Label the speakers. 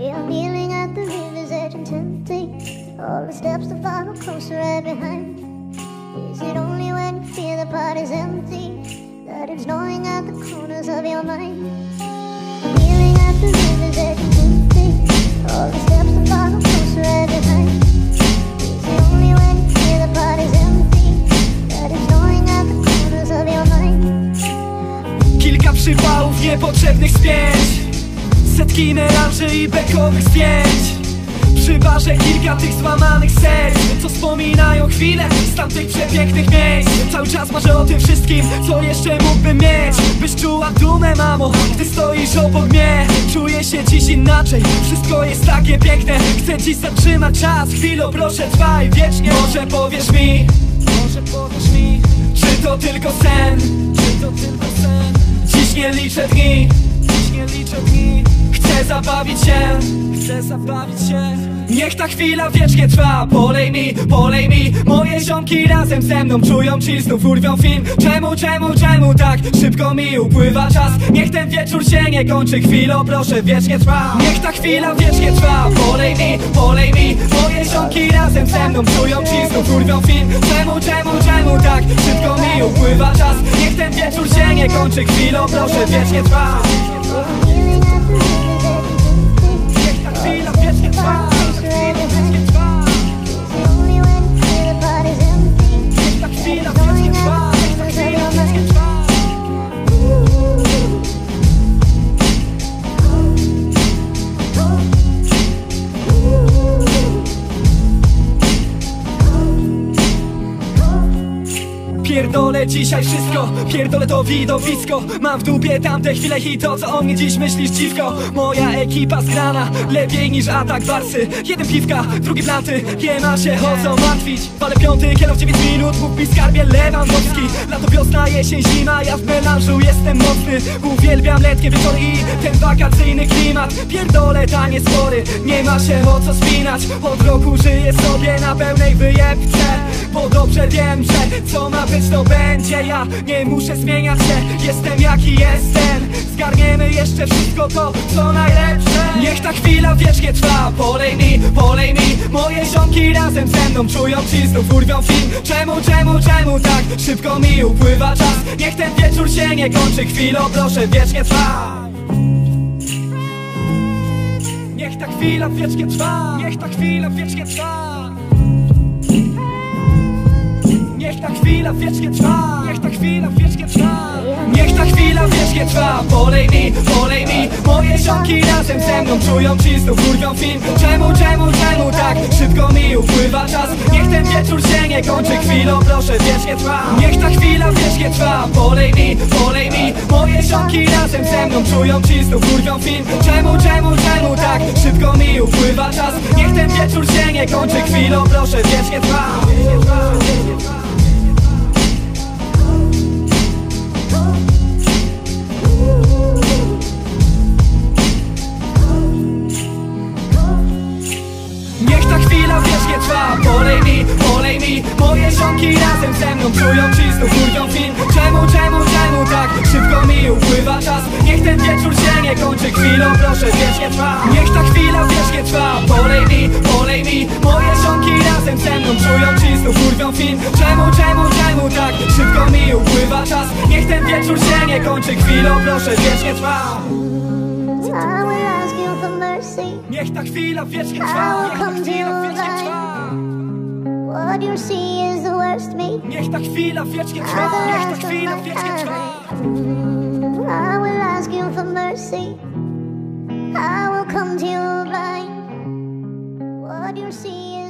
Speaker 1: Are kneeling at the river's edge and tempting all the steps to follow closer right behind. Is it only when you feel the pot is empty that it's gnawing at the corners of your mind? And behind. Is it only when the empty that it's gnawing at the corners of your mind?
Speaker 2: Kilka przypałów niepotrzebnych spięć Setki melanży i bekowych spięć Przy kilka tych złamanych serc Co wspominają chwile z tamtych przepięknych miejsc. Cały czas marzę o tym wszystkim, co jeszcze mógłbym mieć. Byś czuła dumę mamo, gdy stoisz obok mnie. Czuję się dziś inaczej, wszystko jest takie piękne. Chcę dziś zatrzymać czas, chwilę proszę trwaj. Wiecznie Może powiesz mi, może powiesz mi Czy to tylko sen, czy to tylko sen? Dziś nie liczę dni, zabawić się, chcę zabawić się. Niech ta chwila wiecznie trwa. Polej mi, polej mi. Moje ziomki razem ze mną Czują chill, znów urwią film. Czemu, czemu, czemu tak szybko mi upływa czas? Niech ten wieczór się nie kończy. Chwilo proszę wiecznie trwa. Niech ta chwila wiecznie trwa. Polej mi, polej mi. Moje ziomki razem ze mną Czują chill, znów urwią film. Czemu, czemu, czemu tak szybko mi upływa czas? Niech ten wieczór się nie kończy. Chwilo proszę wiecznie trwa Pierdolę dzisiaj wszystko, pierdolę to widowisko. Mam w dupie tamte chwile i to co o mnie dziś myślisz dziwko. Moja ekipa zgrana, lepiej niż atak warsy. Jeden piwka, drugi planty, nie ma się o co martwić. Palę piąty, kierow 9 minut, mów mi skarbie Lewandowski. Lato, wiosna, jesień, zima, ja w melanżu jestem mocny. Uwielbiam letnie wieczory i ten wakacyjny klimat. Pierdolę tanie spory, nie ma się o co spinać. Od roku żyję sobie na pełnej wyjebce co ma być to będzie. Ja nie muszę zmieniać się, jestem jaki jestem. Zgarniemy jeszcze wszystko to, co najlepsze. Niech ta chwila wiecznie trwa. Polej mi, polej mi. Moje ziomki razem ze mną czują ci znów urwią film. Czemu, czemu, czemu tak szybko mi upływa czas? Niech ten wieczór się nie kończy. Chwilo proszę wiecznie trwa. Niech ta chwila wiecznie trwa. Niech ta chwila wiecznie trwa Niech ta chwila wiecznie trwa. Niech ta chwila wiecznie trwa. Niech ta chwila wiecznie trwa. Polej mi, polej mi. Moje ziomki razem ze mną Czują ci znów urwią film. Czemu, czemu, czemu tak szybko mi upływa czas? Niech ten wieczór się nie kończy Chwilą. Proszę wiecznie trwa. Niech ta chwila wiecznie trwa. Polej mi, polej mi. Moje ziomki razem ze mną Czują ci znów urwią film. Czemu, czemu, czemu tak szybko mi upływa czas? Niech ten wieczór się nie kończy Chwilą. Proszę wiecznie trwa Wiecznie trwa, wiecznie trwa Czują ci znów film. Czemu, czemu, czemu tak szybko mi upływa czas? Niech ten wieczór się nie kończy Chwilą proszę wiecznie trwa. Niech ta chwila wiecznie trwa. Polej mi, polej mi. Moje ziomki razem ze mną Czują ci znów film. Czemu, czemu, czemu tak szybko mi upływa czas? Niech ten wieczór się nie kończy Chwilą proszę wiecznie trwa. Niech ta chwila wiecznie trwa. Niech ta chwila wiecznie trwa
Speaker 1: What you see is the worst me.
Speaker 2: Niech ta chwila wiecznie trwa Niech ta chwila wiecznie trwa.
Speaker 1: I will ask you for mercy. I will come to you blind. What you see is the worst me